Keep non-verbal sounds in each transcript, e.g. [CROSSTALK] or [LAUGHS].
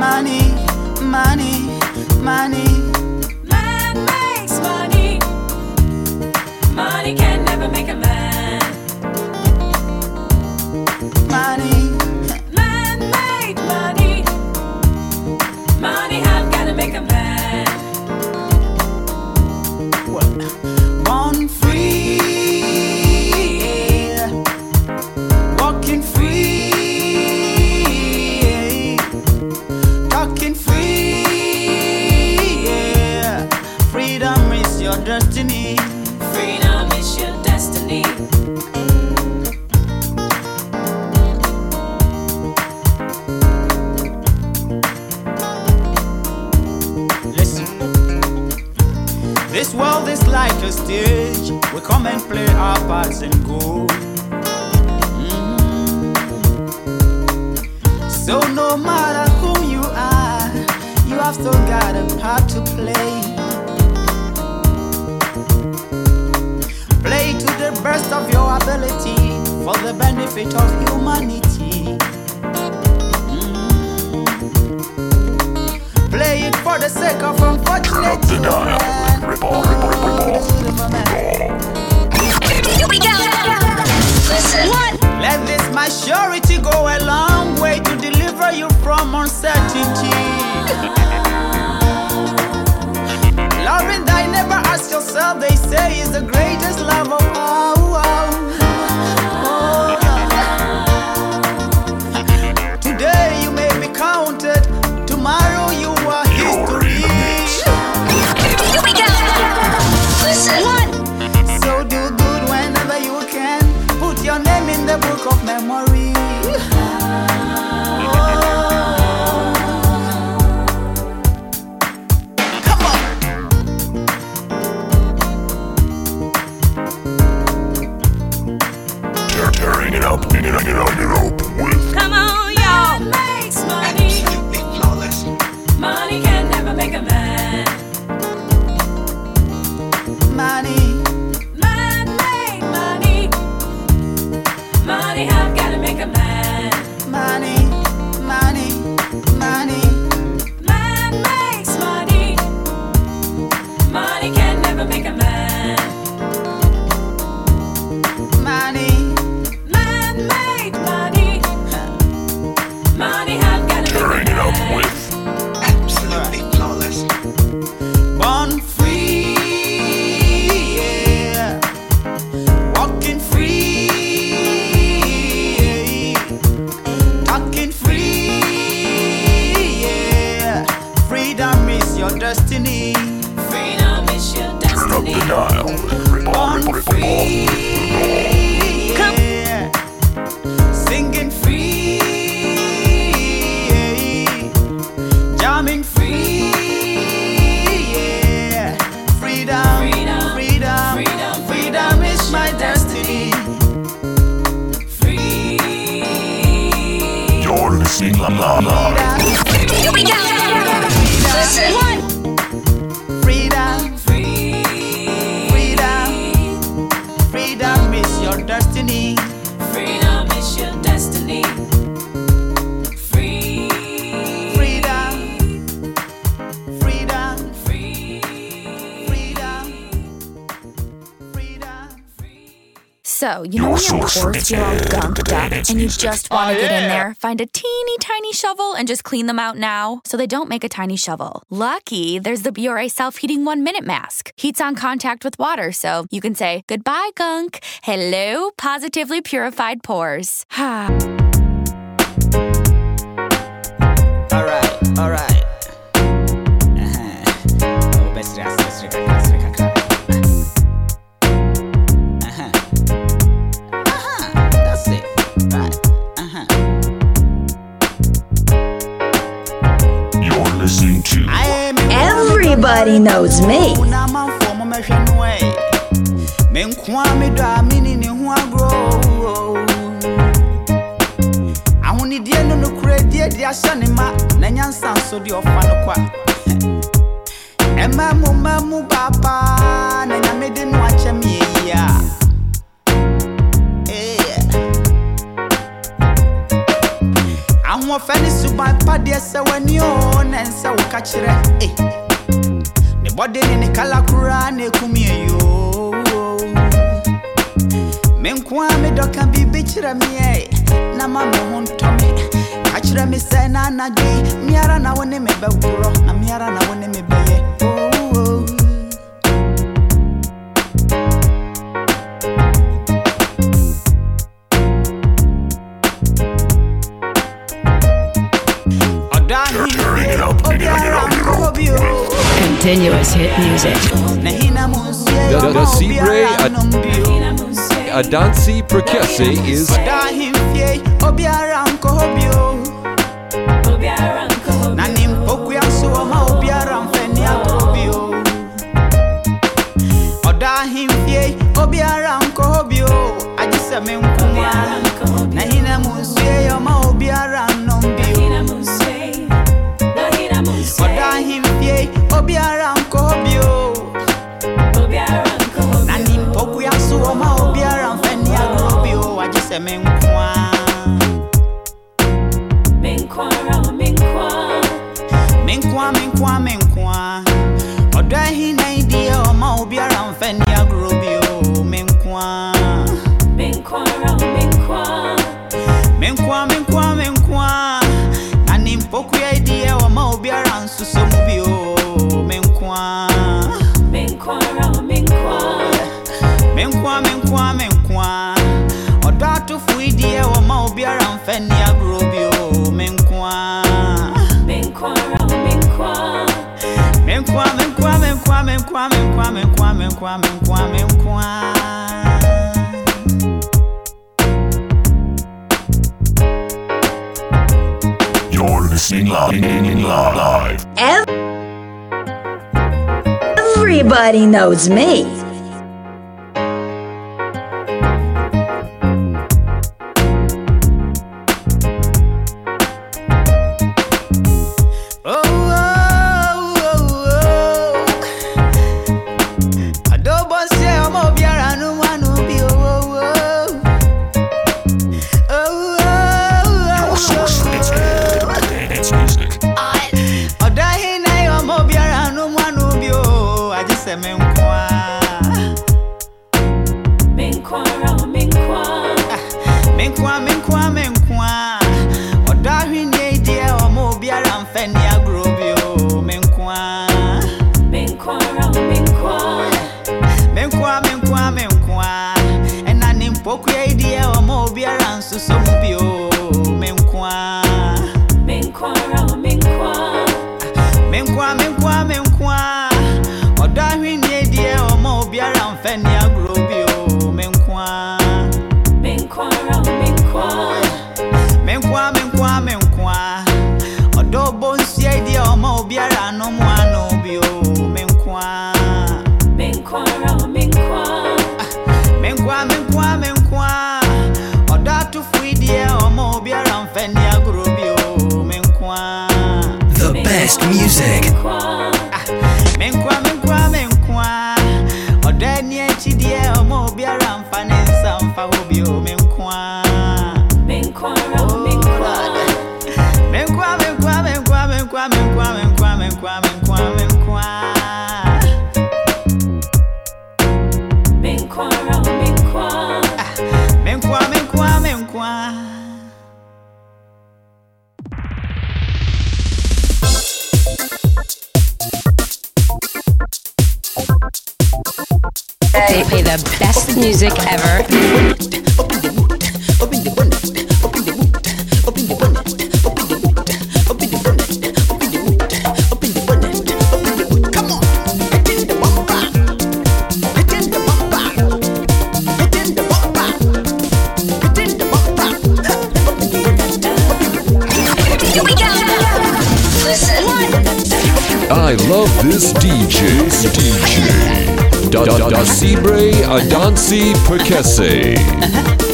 money, money, money. Man makes money. Money can never make a man. Money. stage, we come and play our parts and go. Mm-hmm. So no matter who you are, you have still got a part to play. Play to the best of your ability for the benefit of humanity. Mm-hmm. Play it for the sake of unfortunate. Let this my surety go a long way to deliver you from uncertainty. Loving thy neighbor as yourself, they say, is the greatest love of all. demora. You know when pores feel all gunked up and you just want to get in there, find a teeny tiny shovel and just clean them out now? So they don't make a tiny shovel. Lucky, there's the Biore self heating one minute mask. Heats on contact with water, so you can say, goodbye, gunk. Hello, positively purified pores. [SIGHS] Alright, alright. Uh-huh. Oh, me ni ne ho agro. Ahonidie no no die de ahyɛ ne ma na nyansa nso de ɔfa no kwa. Ɛma mu ma mu baba na nyame de no akyɛ me yi a. ahoɔfɛ ne suban padeɛ sɛ w'ani o na ɛnsɛ wo ka kyerɛ. Eh. ne bɔde ne ne kala koraa na ɛkum yɛyo me nko a medɔka biribi kyerɛ meɛ na ma me ho ntɔ me. Ka kyerɛ me sɛ na anadwo yi meara na wo ne me bɛworɔ na meara na wo ne me continuous hit music. The, the Sibre Adansi Prekese is. Everybody knows me. Best music. Music ever. Adansi Prekese. Uh-huh.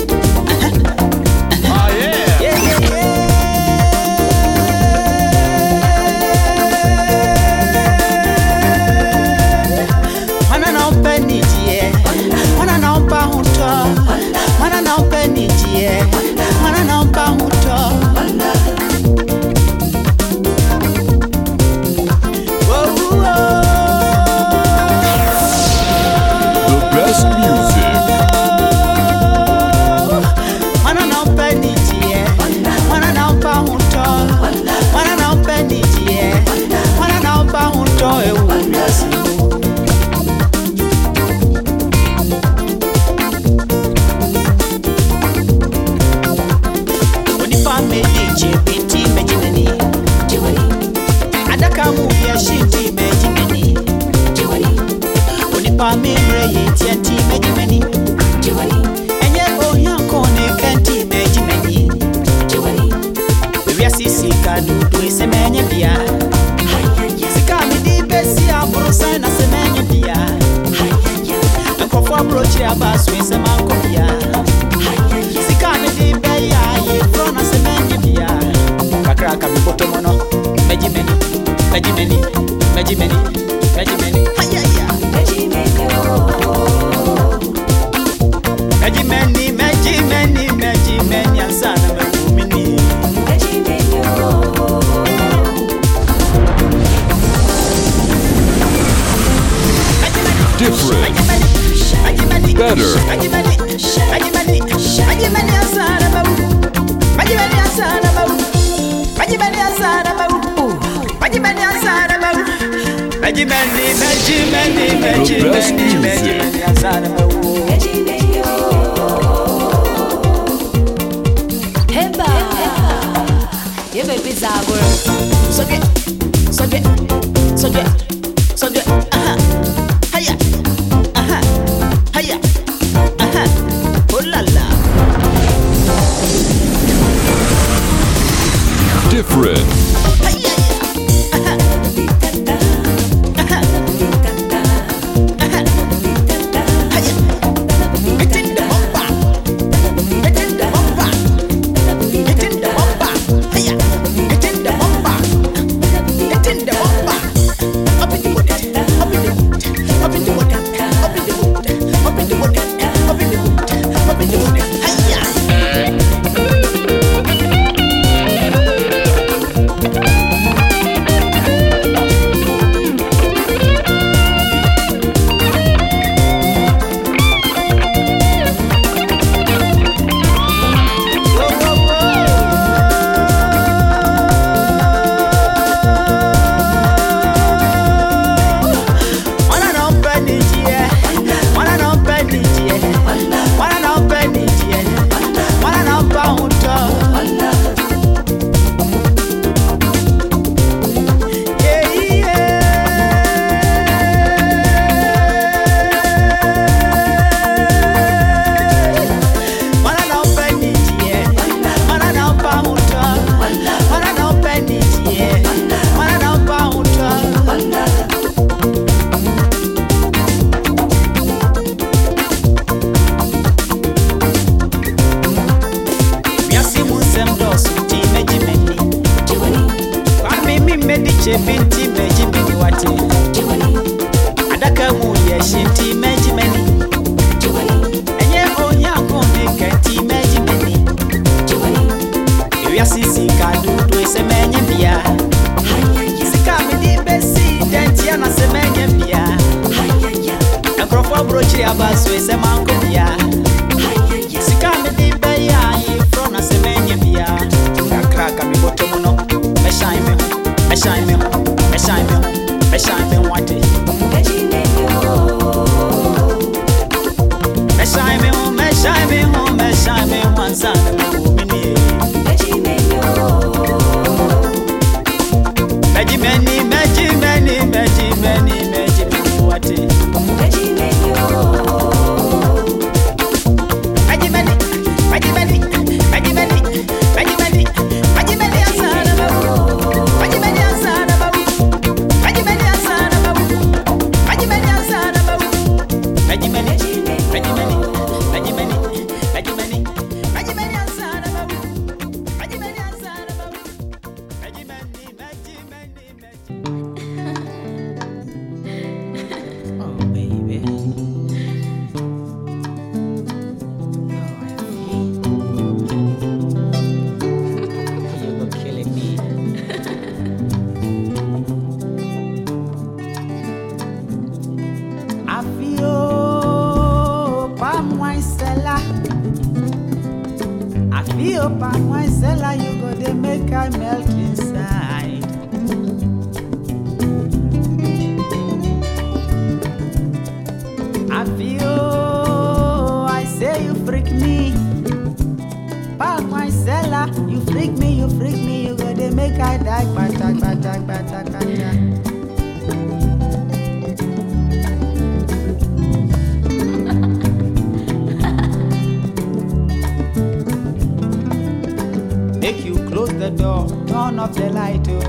The door, turn off the light, oh.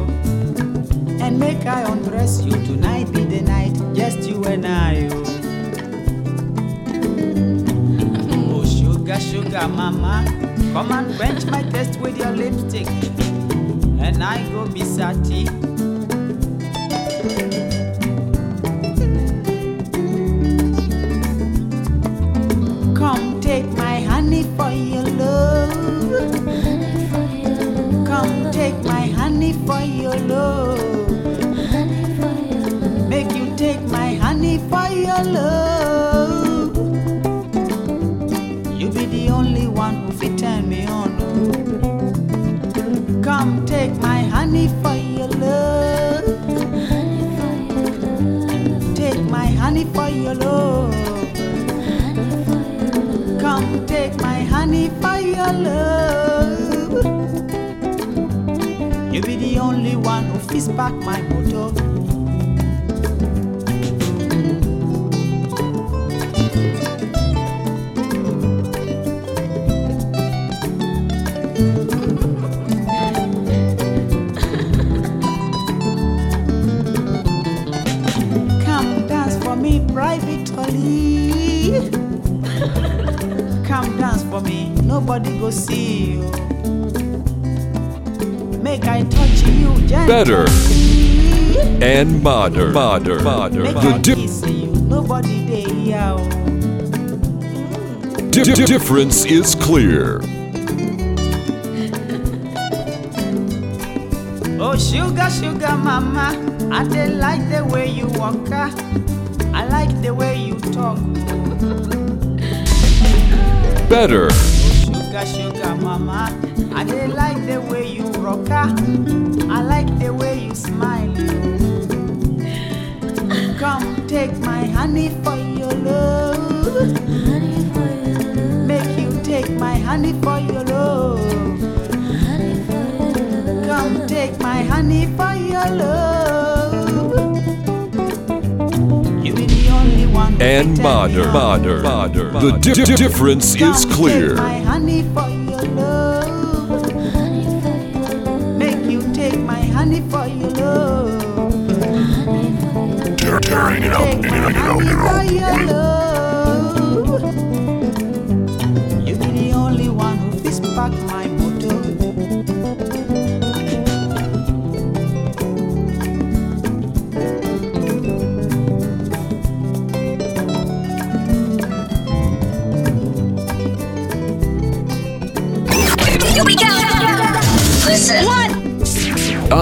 And make I undress you tonight be the night, just you and I, oh. Oh, sugar, sugar, mama. Come and quench my thirst with your lipstick. And I go be sati. Come take my honey for your love. You be the only one who fit turn me on. Come take my honey for your love. Take my honey for your love. Come take my honey for your love. You be the only one who fits back my motor. Nobody go see you. Make I touch you gently. Better. and modern. Modern. Modern. Make The I di- kiss you, nobody there. Yeah. di- di- difference is clear. Oh, sugar, sugar, mama. I dey like the way you walk. I like the way you talk. Better. Sugar, sugar, mama. I dey like the way you rock. ah. I like the way you smile. Come take my honey for your love. Make you take my honey for your love. Come take my honey for your love. You be the only one And can tell me modern. Modern. Modern. The di- di- difference is Come clear. My honey for your love. It up, Take you my know, you know,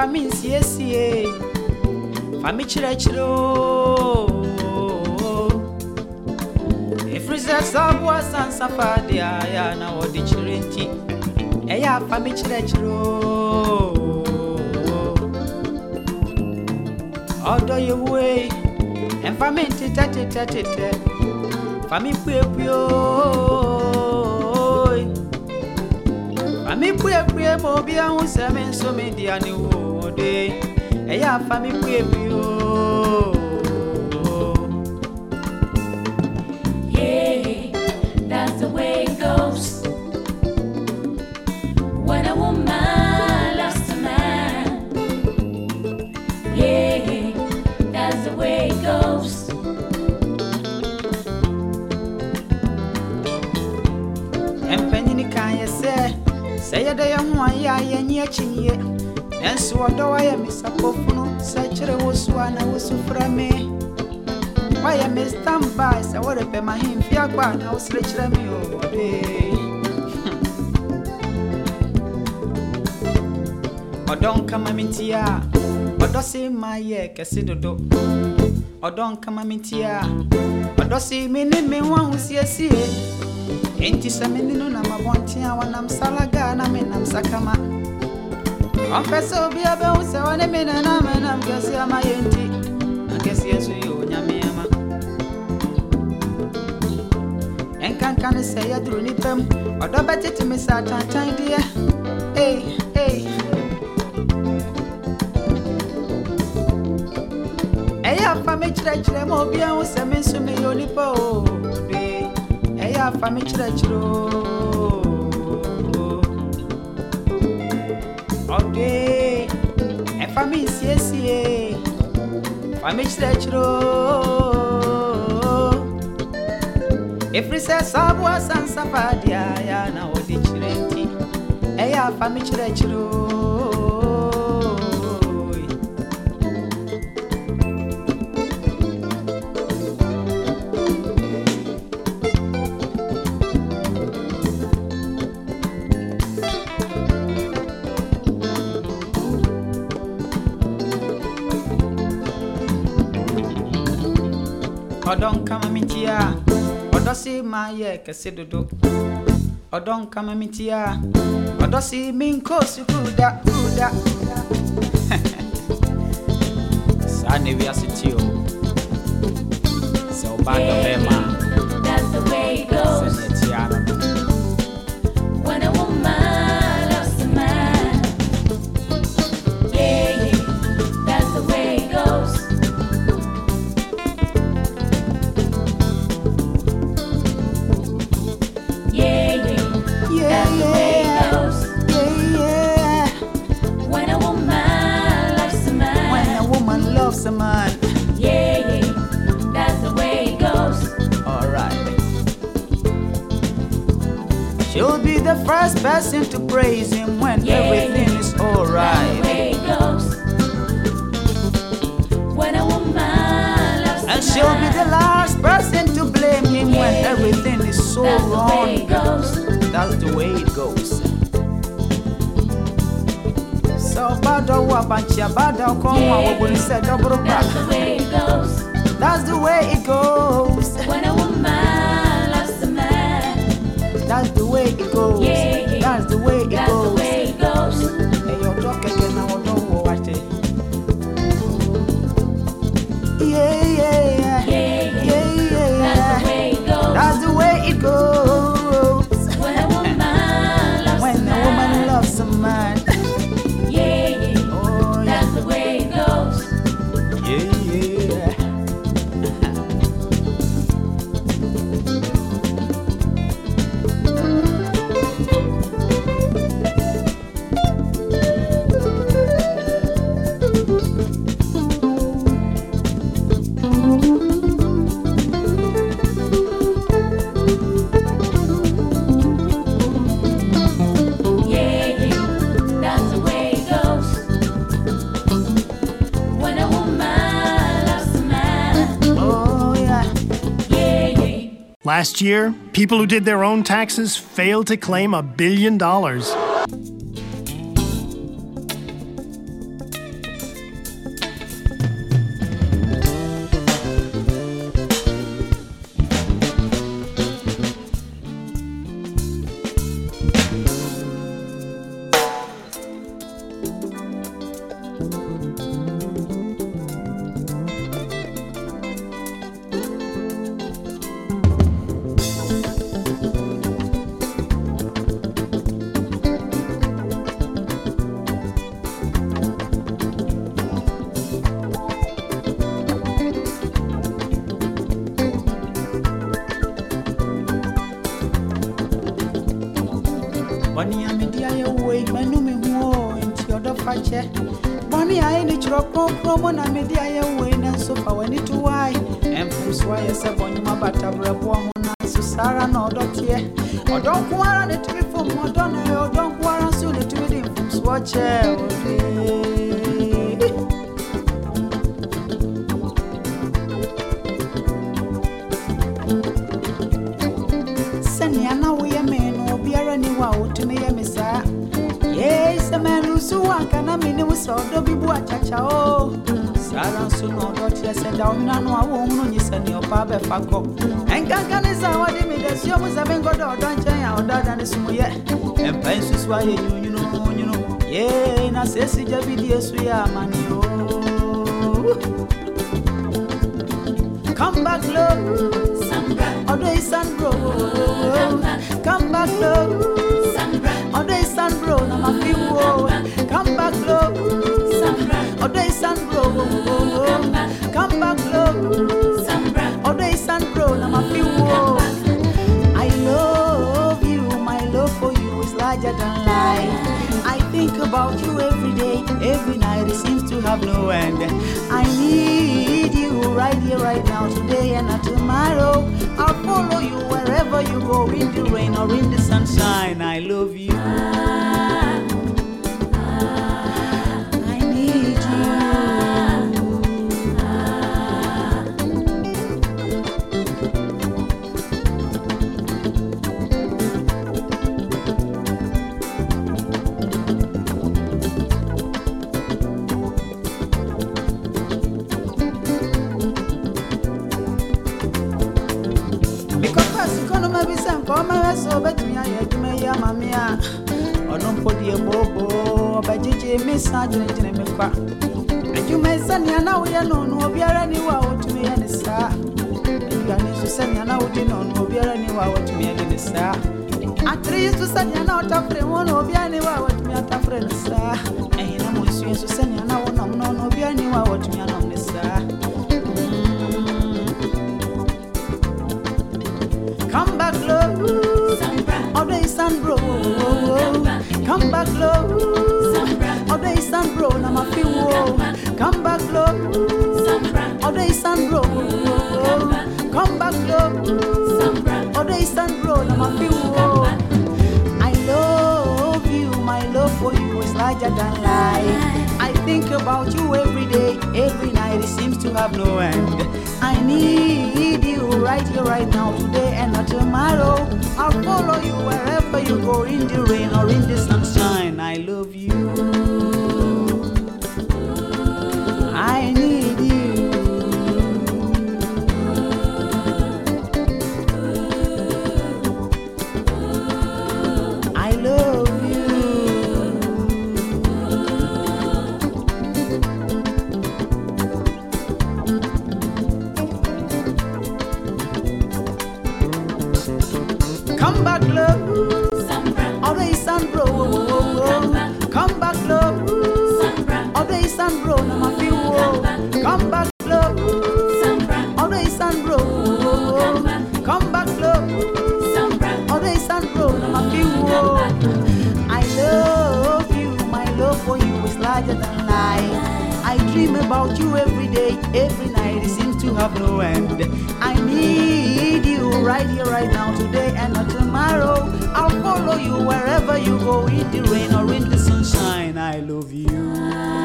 Ɛfa me nsiesie fa me kyerɛkyerɛ o. Ɛfiri sɛ sɛ aboa sansa fa deɛ a ɛyɛ a na wɔde kyerɛ nti. Ɛyɛ a fa me kyerɛkyerɛ o. Ɔdɔ yɛwue ɛmfa me ntetɛtetɛtetɛ fa me puepue o. Fami pue pue mo bi ahun sɛ me nso me di ani wo be. Eya fami kwe bi nkama me nti a ɔdɔ se ma yɛ kɛse dodo. Ɔdɔ nkama me nti a ɔdɔ se me ne me ho ahosiesie. Enti sɛ mene no nam abɔnten a wɔnam salaga na menam sakama ɔmpɛ sɛ obia bɛhu sɛ wɔne me nana menam kɛse ama yɛ nti na kɛseɛ nso yɛ onyame ama. Ɛnkanka ne sɛ yɛduru nnipa mu ɔdɔ bɛtete me sɛ atantan mesu me yo nipa o be eya fa me kyerɛ kyerɛ o ɔde ɛfa me nsiesie fa me kyerɛ kyerɛ o ɛfiri sɛ saaboa na wɔde kyerɛ nti ɛyɛ afa me kyerɛ o oh. Odon kama mitia. Odosi maye kese dodo. Odon kama mitia. Odosi minko sukuda kuda. [LAUGHS] Sane wi asetio. Se obando bema. when yeah. everything is alright. And she'll be the last person to blame him yeah. when everything is so That's wrong. That's the way it goes. So bad wabancha, bad or we. That's the way it goes. That's the way it goes. When a woman loves a man. That's the way it goes. Yeah the way it That's goes. The way it goes. And talking I watch it. Yeah, yeah, yeah. Yeah. That's the way it goes. That's the way it goes. When a woman loves a man. When a woman loves a man. Last year, people who did their own taxes failed to claim a billion dollars. right now, today and not tomorrow. I'll follow you wherever you go, in the rain or in the sunshine. I love you. Me no no a Come back, love. Although it's and bro. Come back, love. And bro. Now my feel. Come back, love. Although it's and bro. Come back, love. Although it's and bro. Now my feel. I love you. My love for you is larger than life. I think about you every day, every night. It seems to have no end. I need you right here, right now, today and not tomorrow. I'll follow you wherever you go, in the rain or in the sunshine. I love you. In the rain or in the sunshine. I love you.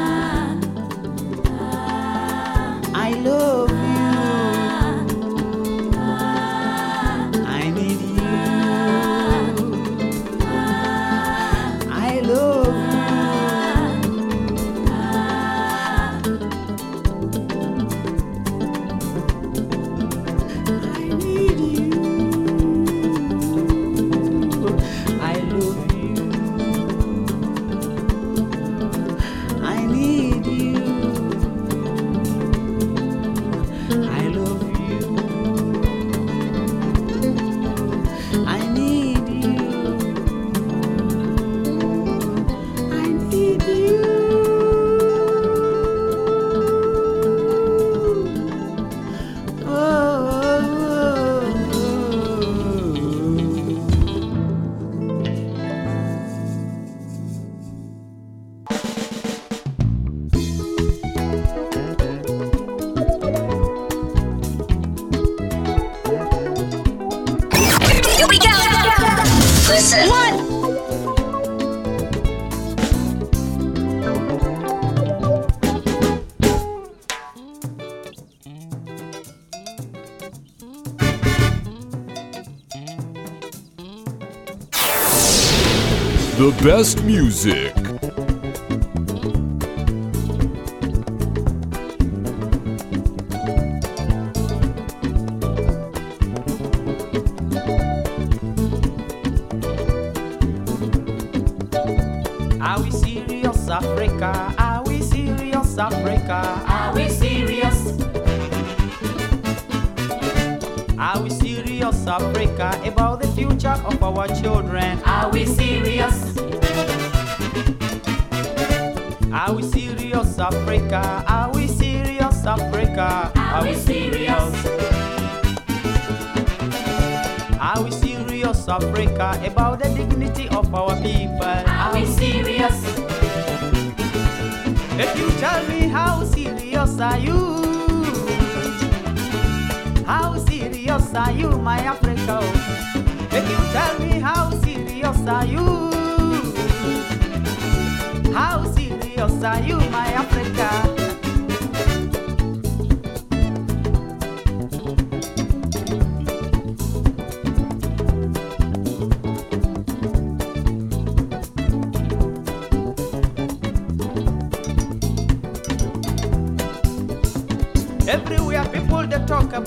Best music.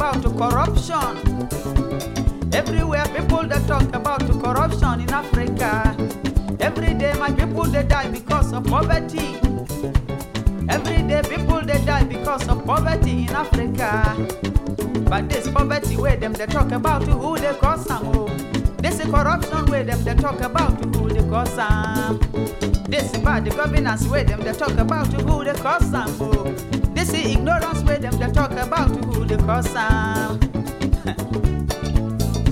About corruption. Everywhere people they talk about corruption in Africa. Every day my people they die because of poverty. Every day people they die because of poverty in Africa. But this poverty where them they talk about who they cause some. This is corruption where them they talk about who they cause some. This is bad governance where them they talk about who they cause some. Ignorance where them they talk about who they cause [LAUGHS] some.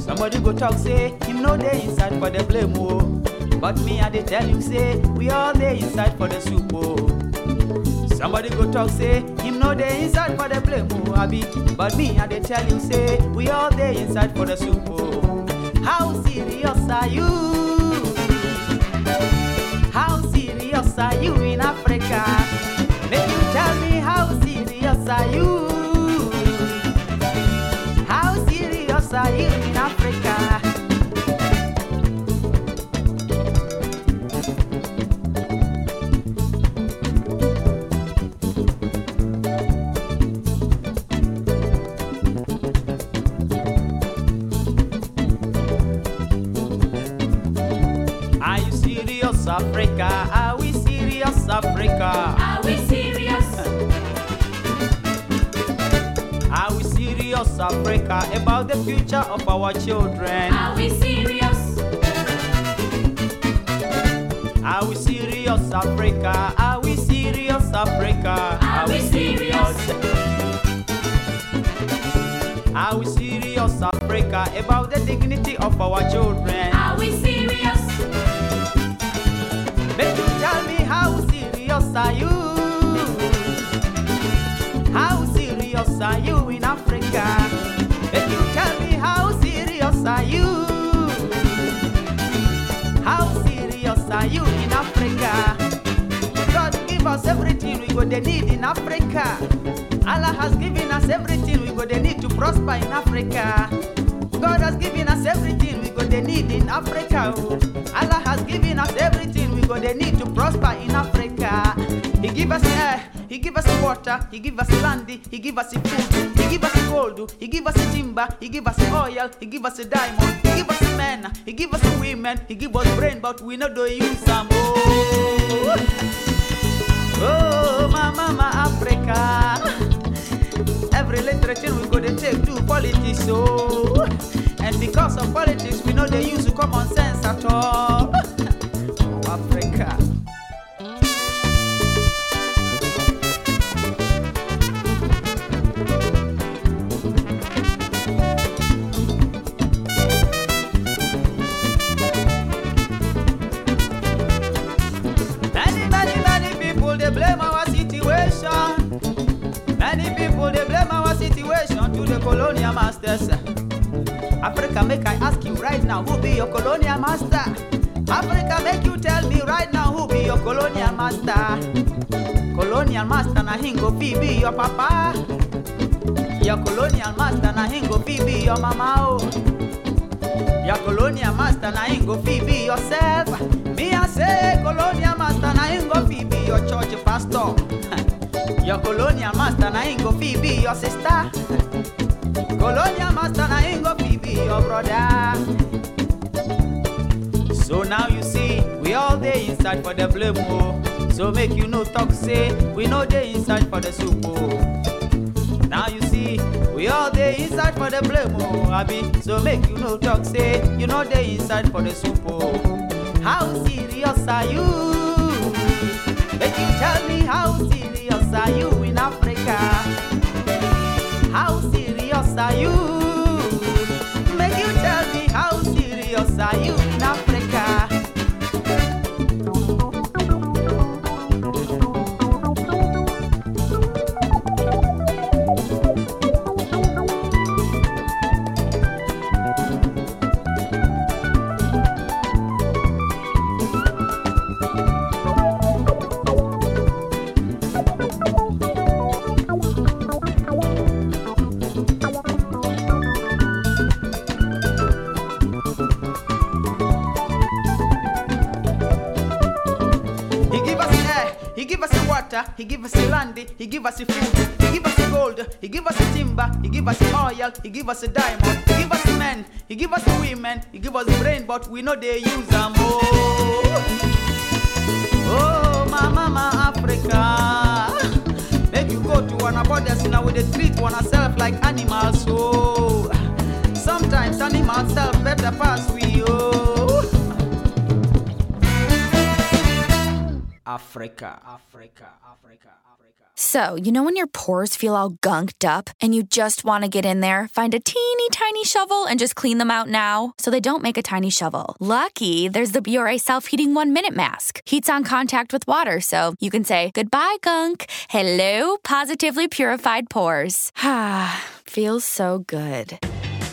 Somebody go talk say him no dey inside for the blame oh. But me I dey tell you say we all dey inside for the soup oh. Somebody go talk say him no dey inside for the blame oh abi. But me I dey tell you say we all dey inside for the soup oh. How serious are you? Our children? Are we serious? Are we serious, Africa? Are we serious, Africa? Are we serious? Are we serious, Africa, about the dignity of our children? They need in Africa. Allah has given us everything we go they need to prosper in Africa. God has given us everything we go they need in Africa. oh. Allah has given us everything we go they need to prosper in Africa. He give us air, He give us water, He give us land, He give us food, He give us gold, He give us timber, He give us oil, He give us diamond, He give us men, He give us women, He give us brain, but we know do use some. Oh, oh my mama Africa. Every little thing we go to take to politics, so and because of politics, we know they use common sense at all. Oh, Africa. Situation to the colonial masters. Africa, make I ask you right now, who be your colonial master? Africa, make you tell me right now, who be your colonial master? Colonial master na hingo fi be your papa. Your colonial master na hingo fi be your mama. Oh. Your colonial master na hingo fi be yourself. Me I say colonial master na hingo fi be your church pastor. Your colonial master na hingo fi be your sister. Colonial master na hingo fi be your brother. So now you see, we all day inside for the blame oh. So make you no talk say we no dey inside for the soup oh. Now you see, we all day inside for the blame oh, Abi. So make you no talk say you no dey inside for the soup oh. How serious are you? Make you tell me how serious are you in Africa? How serious are you? Make you tell me how serious are you Africa? water, he give us the land, he give us the food, he give us the gold, he give us the timber, he give us the oil, he give us the diamond, he give us the men, he give us the women, he give us the brain, but we know they use them. Oh, oh, my mama Africa, make you go to one borders now with the treat one self like animals. So sometimes animals self better pass we. Oh. Africa, Africa, Africa, Africa. So, you know when your pores feel all gunked up and you just want to get in there, find a teeny tiny shovel and just clean them out now? So they don't make a tiny shovel. Lucky, there's the Biore self heating one minute mask. Heats on contact with water, so you can say, goodbye, gunk. Hello, positively purified pores. Ah, [SIGHS] [SIGHS] feels so good.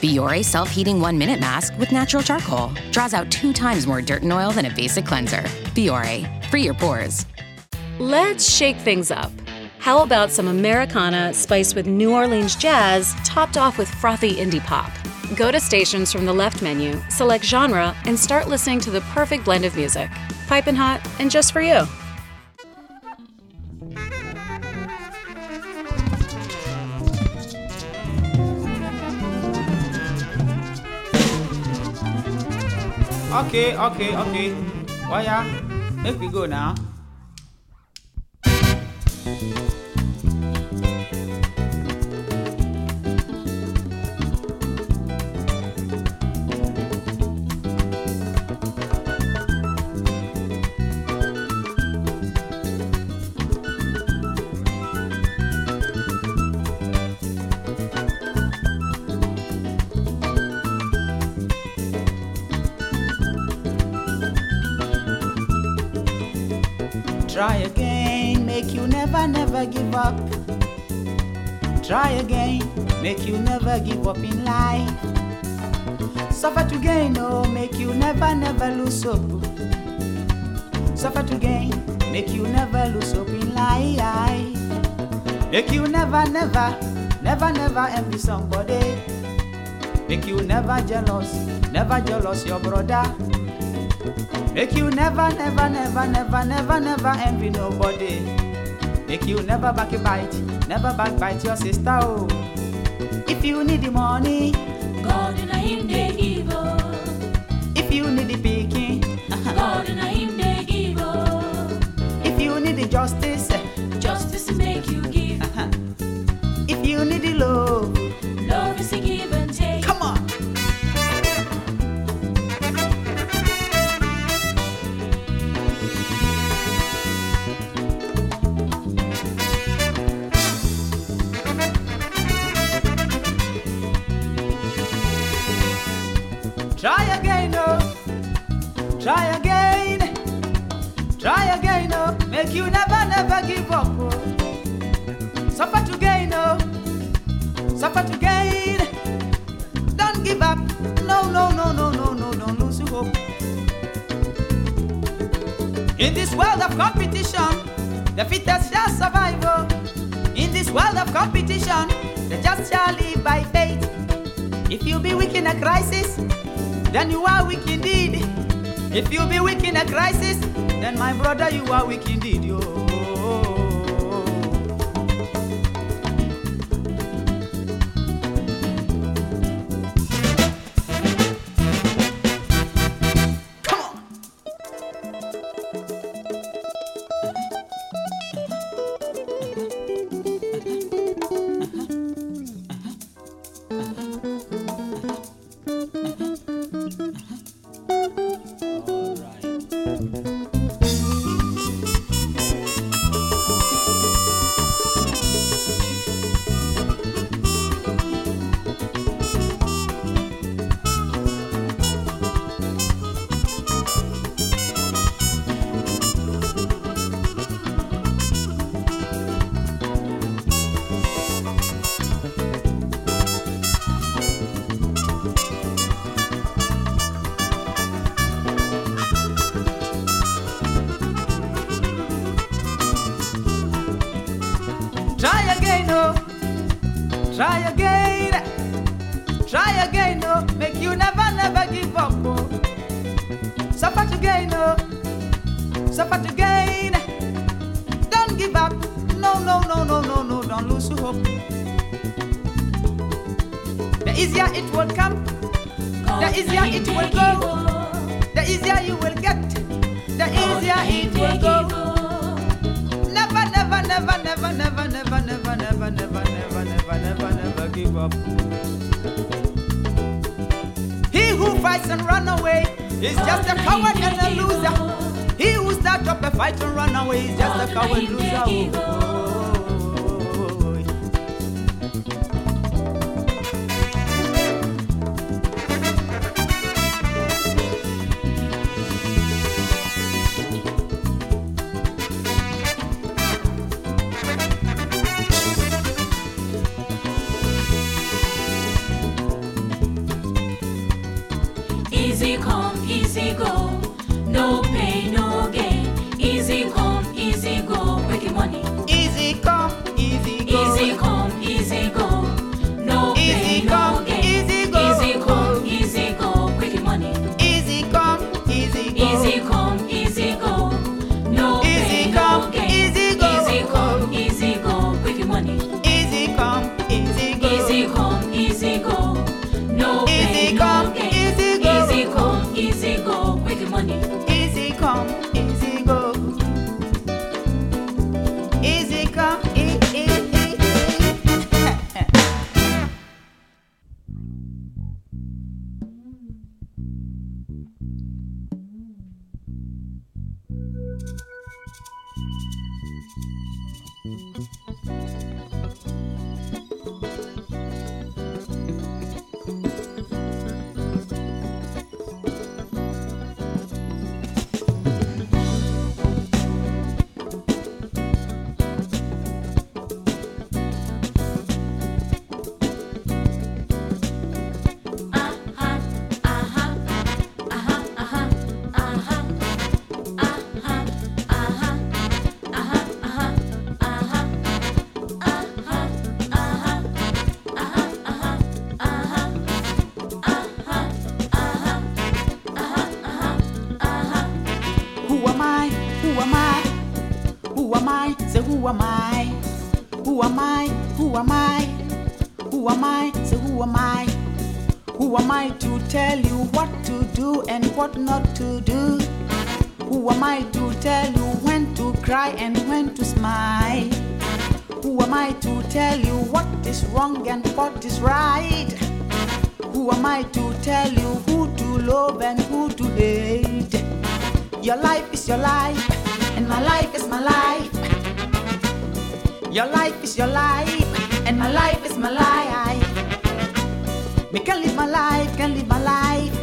Biore self heating one minute mask with natural charcoal draws out two times more dirt and oil than a basic cleanser. Biore, free your pores. Let's shake things up. How about some Americana spiced with New Orleans jazz, topped off with frothy indie pop? Go to stations from the left menu, select genre, and start listening to the perfect blend of music. Piping hot and just for you. Okay, okay, okay. Why yeah? Make we go now. Try again, make you never, never give up. Try again, make you never give up in life. Suffer to gain, oh, make you never, never lose hope. Suffer to gain, make you never lose hope in life. Make you never, never, never, never envy somebody. Make you never jealous, never jealous your brother. Make you never, never, never, never, never, never envy nobody. Make you never backbite, never backbite your sister. Oh, if you need the money, crisis, then my brother, you are weak indeed. He who fights and run away is just a coward and a loser. He who starts up a fight and run away is just a coward loser. What is right? Who am I to tell you who to love and who to hate? Your life is your life, and my life is my life. Your life is your life, and my life is my life. Me can live my life, can live my life,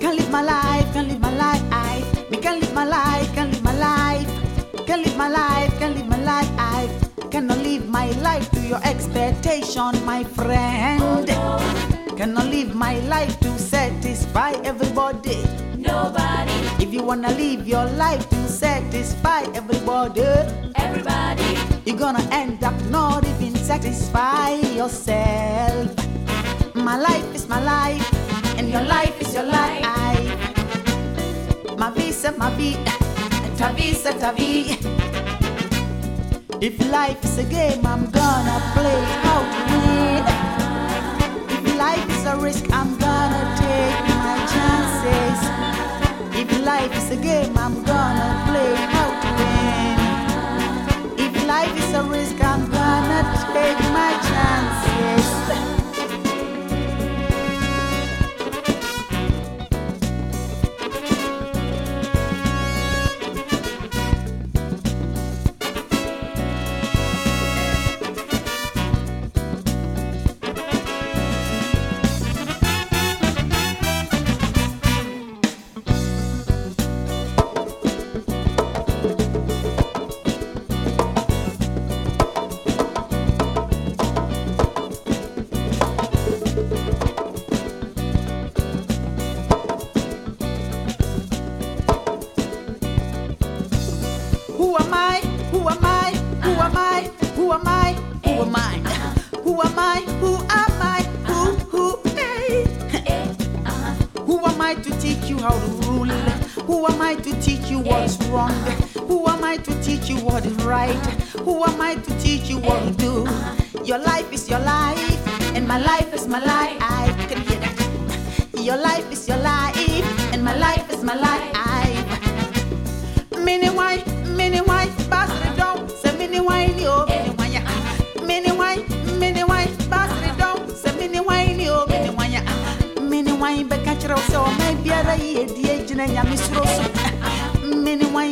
can live my life, can live my life. Me can live my life, can live my life, can live my life, can live my life. Cannot live my life your expectation, my friend. Cannot live my life to satisfy everybody. Nobody, If you wanna live your life to satisfy everybody, everybody. you're gonna end up not even satisfy yourself. My life is my life, and your life is your life. My visa, ma vie, ta visa, ta vie. If life is a game, I'm gonna play to win. If life is a risk, I'm gonna take my chances. If life is a game, I'm gonna play to win. If life is a risk, I'm gonna take my chances.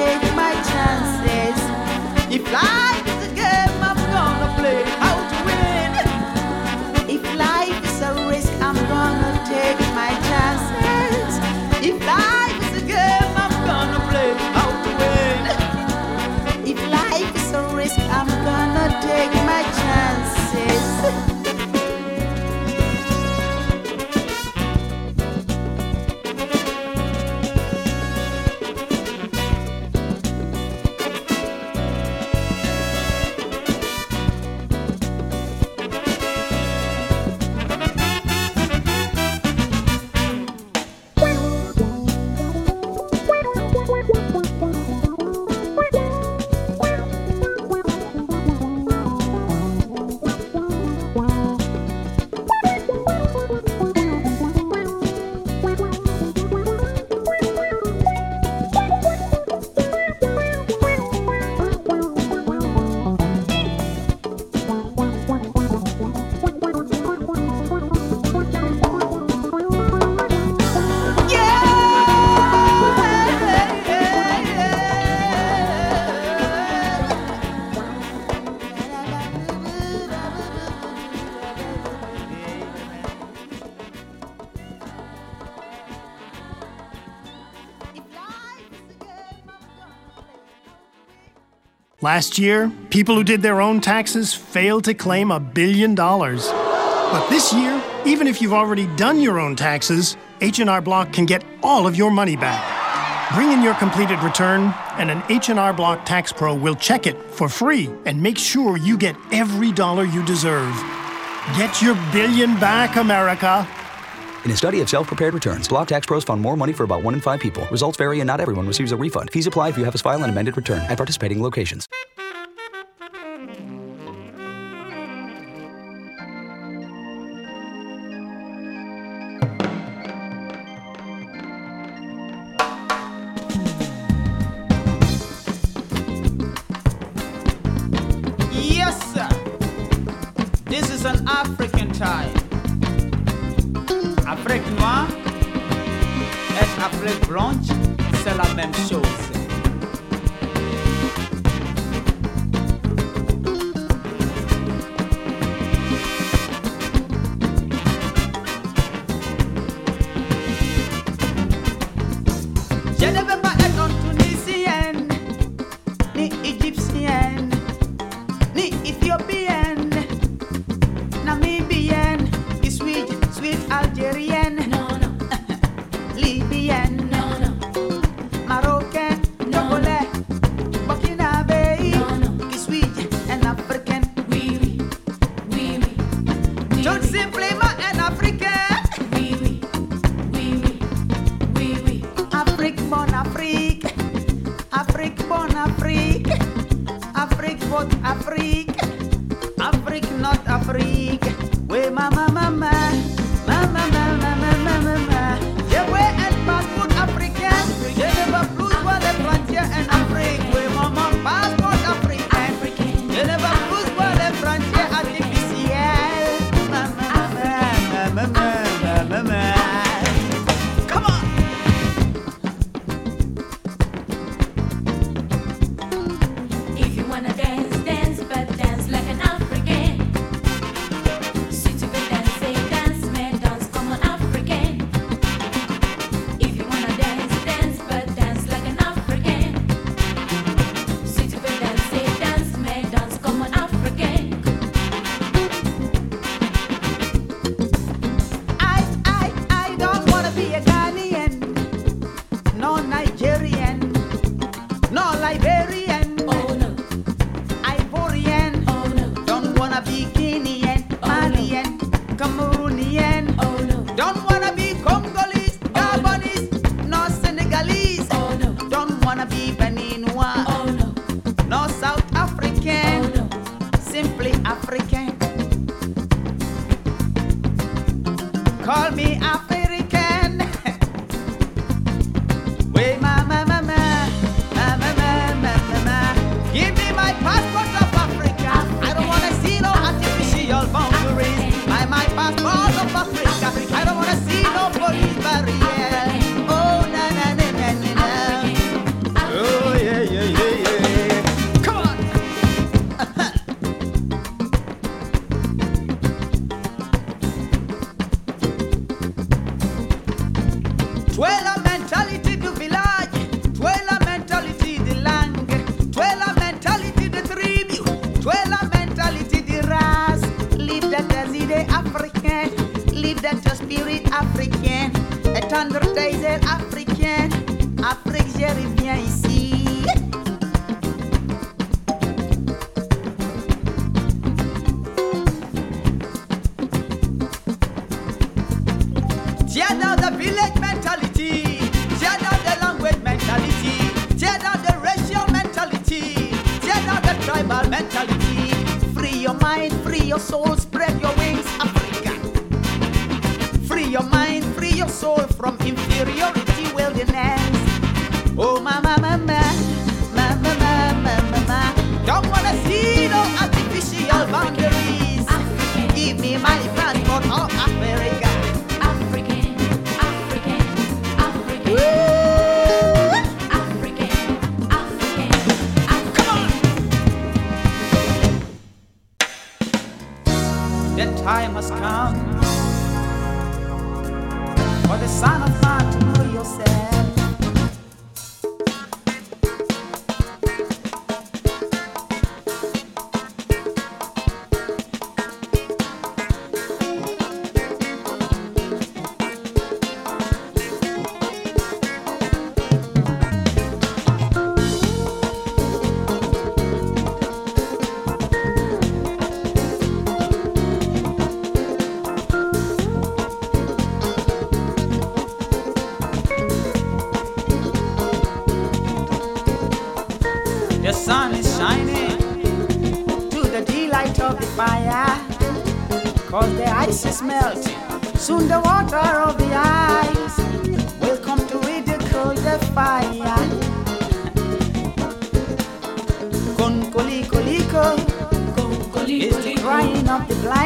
take my chances. If life Last year, people who did their own taxes failed to claim a billion dollars. But this year, even if you've already done your own taxes, H&R Block can get all of your money back. Bring in your completed return, and an H&R Block Tax Pro will check it for free and make sure you get every dollar you deserve. Get your billion back, America. In a study of self-prepared returns, Block Tax Pros found more money for about one in five people. Results vary and not everyone receives a refund. Fees apply if you have us file an amended return at participating locations. Blanche, c'est la même chose.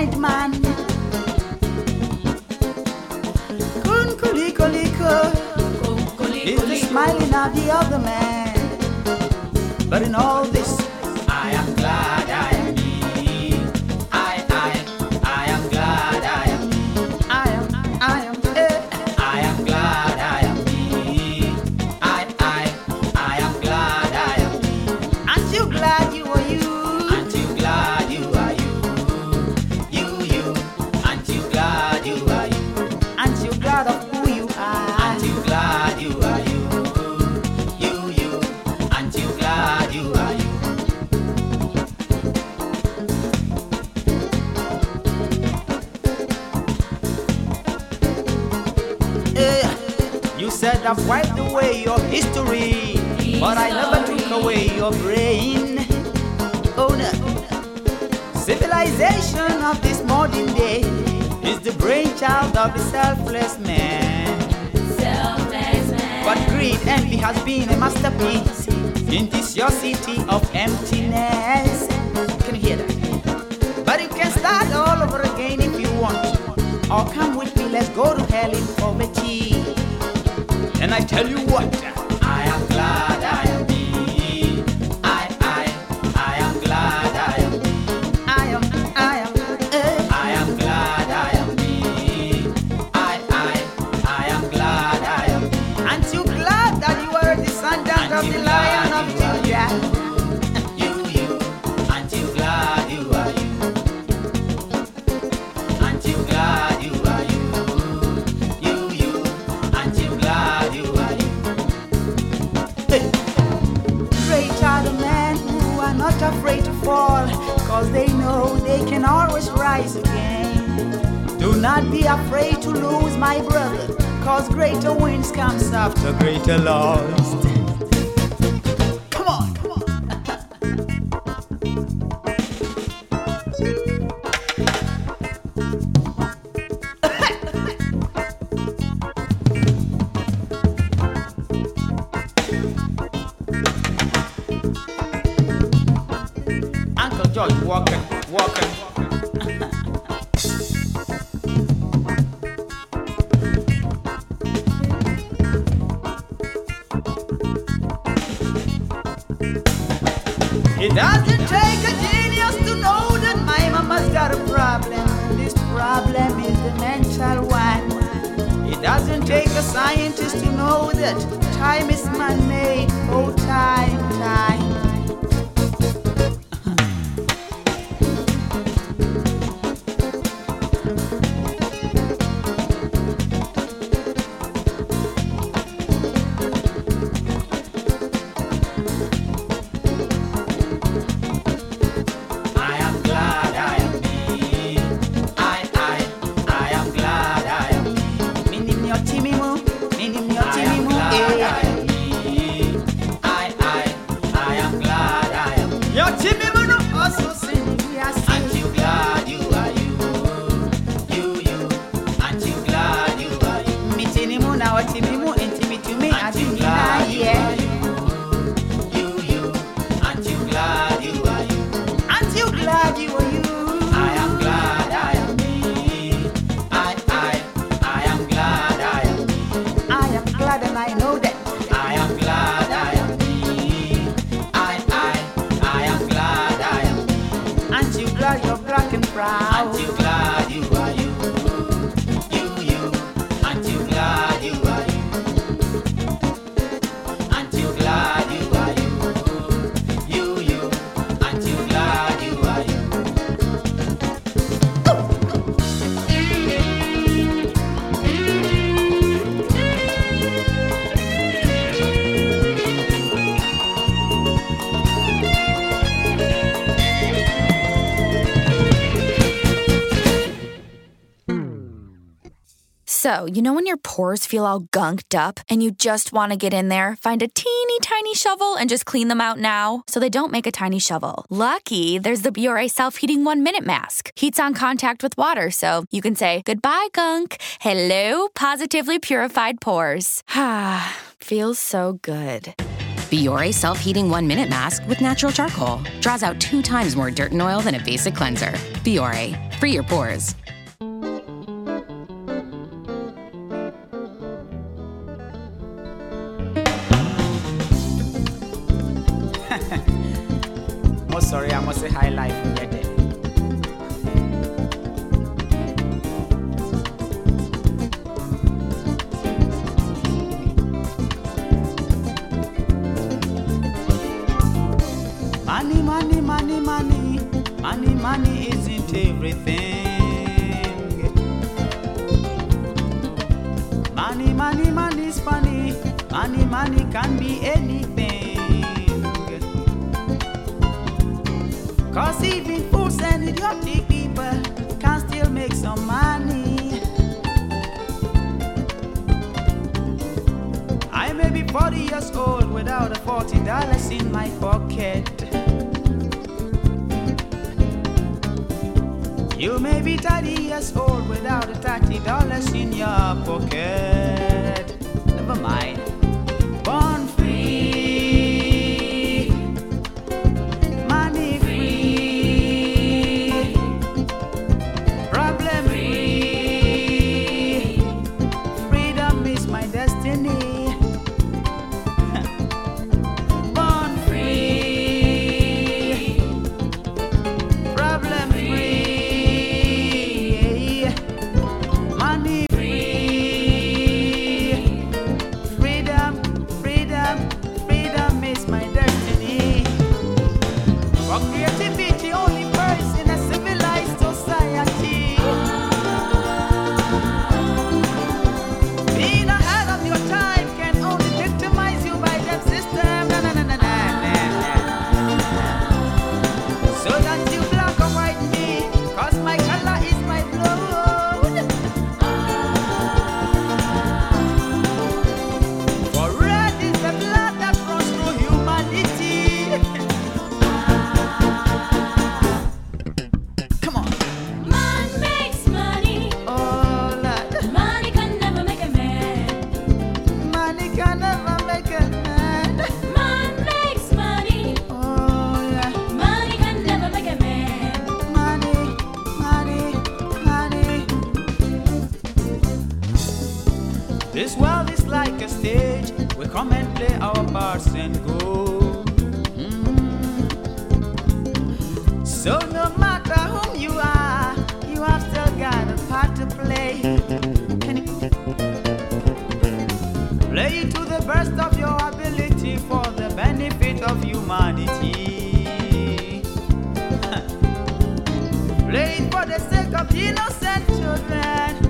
white man. Kun kuliko liko is the smiling of the other man. But in all It doesn't take a genius to know that my mama's got a problem. This problem is the mental one. It doesn't take a scientist to know that time is man-made. Oh, time, time. So, you know when your pores feel all gunked up and you just want to get in there, find a teeny tiny shovel and just clean them out now? So they don't make a tiny shovel. Lucky, there's the Biore self heating one minute mask. Heats on contact with water, so you can say, Goodbye, gunk. Hello, positively purified pores. Ah, [SIGHS] feels so good. Biore self heating one minute mask with natural charcoal draws out two times more dirt and oil than a basic cleanser. Biore, free your pores. Oh, sorry, I must say high life. Yeah, there. Money, money, money, money, money, money isn't everything. Money, money, money is funny. Money, money can be anything. Cause even fools and idiotic people can still make some money. I may be 40 years old without a $40 in my pocket. You may be 30 years old without a $30 in your pocket. Never mind. Play it to the best of your ability for the benefit of humanity. [LAUGHS] Play it for the sake of innocent children.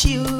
you.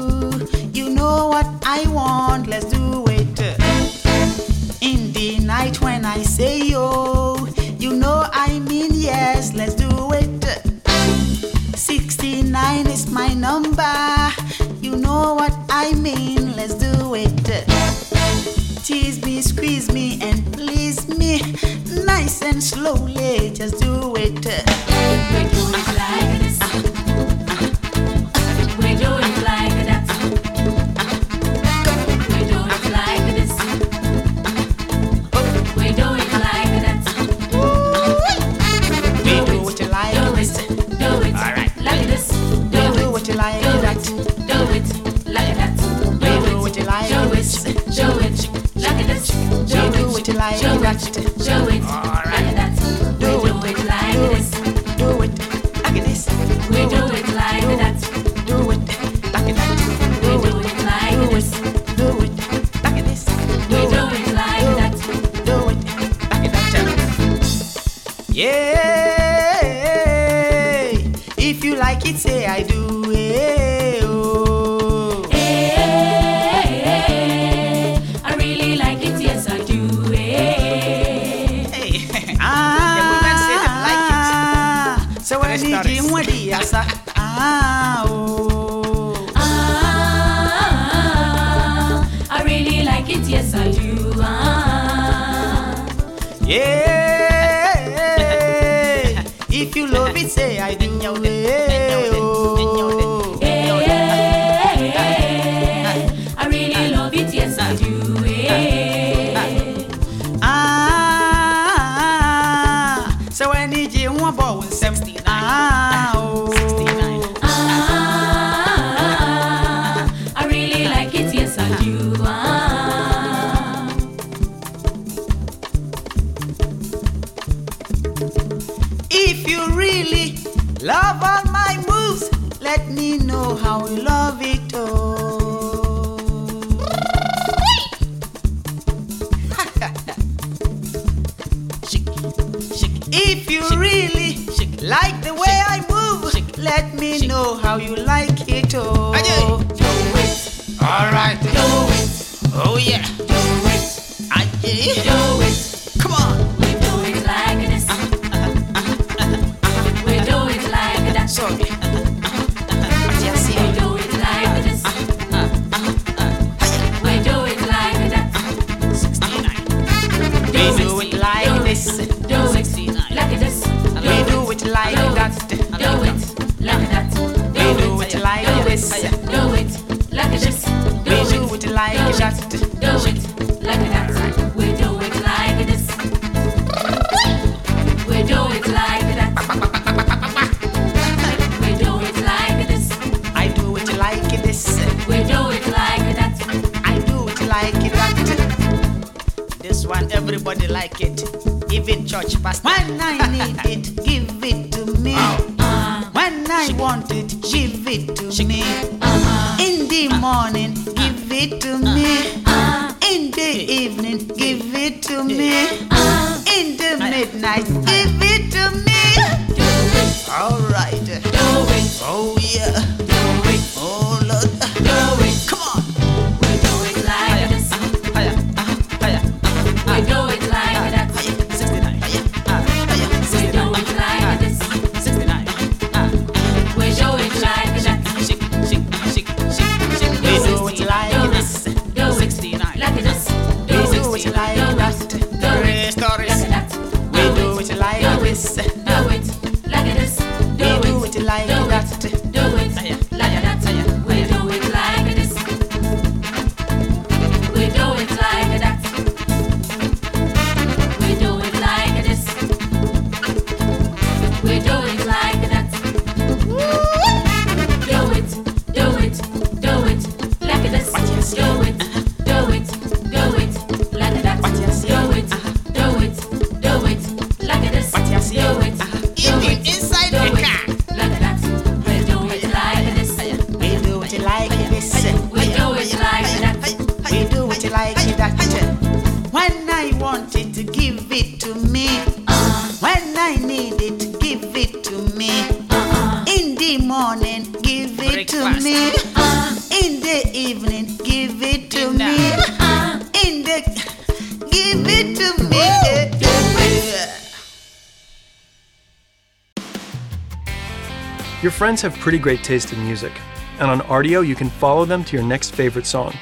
Friends have pretty great taste in music, and on Rdio you can follow them to your next favorite song.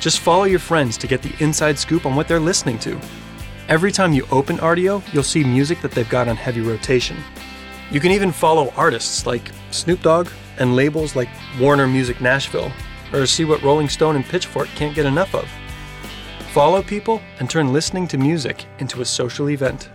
Just follow your friends to get the inside scoop on what they're listening to. Every time you open Rdio, you'll see music that they've got on heavy rotation. You can even follow artists like Snoop Dogg and labels like Warner Music Nashville, or see what Rolling Stone and Pitchfork can't get enough of. Follow people and turn listening to music into a social event.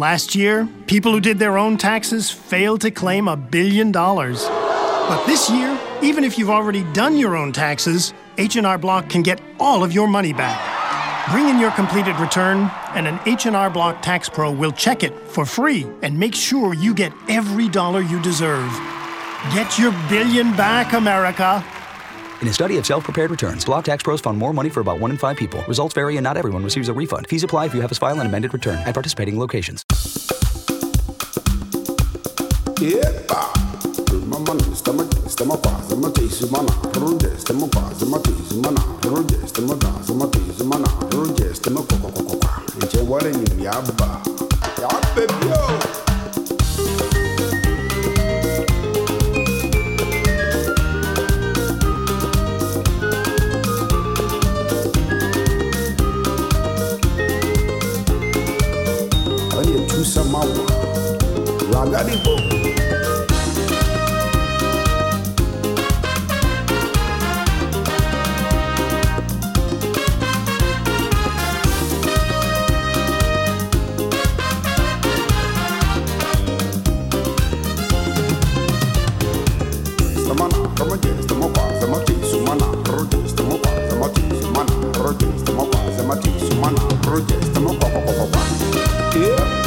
Last year, people who did their own taxes failed to claim a billion dollars. But this year, even if you've already done your own taxes, H&R Block can get all of your money back. Bring in your completed return, and an H&R Block Tax Pro will check it for free and make sure you get every dollar you deserve. Get your billion back, America. In a study of self-prepared returns, Block Tax Pros found more money for about one in five people. Results vary and not everyone receives a refund. Fees apply if you have a file and amended return at participating locations. Epa! Stemma man, stemma te, stemma pa, stemma te, stemma na, roje, stemma pa, stemma te, stemma na, roje, stemma da, stemma te, stemma na, roje, stemma ko ko ko ko ko. Nche wale ni yaba. Yaba yo. Samawa, Ragadibo. Yeah.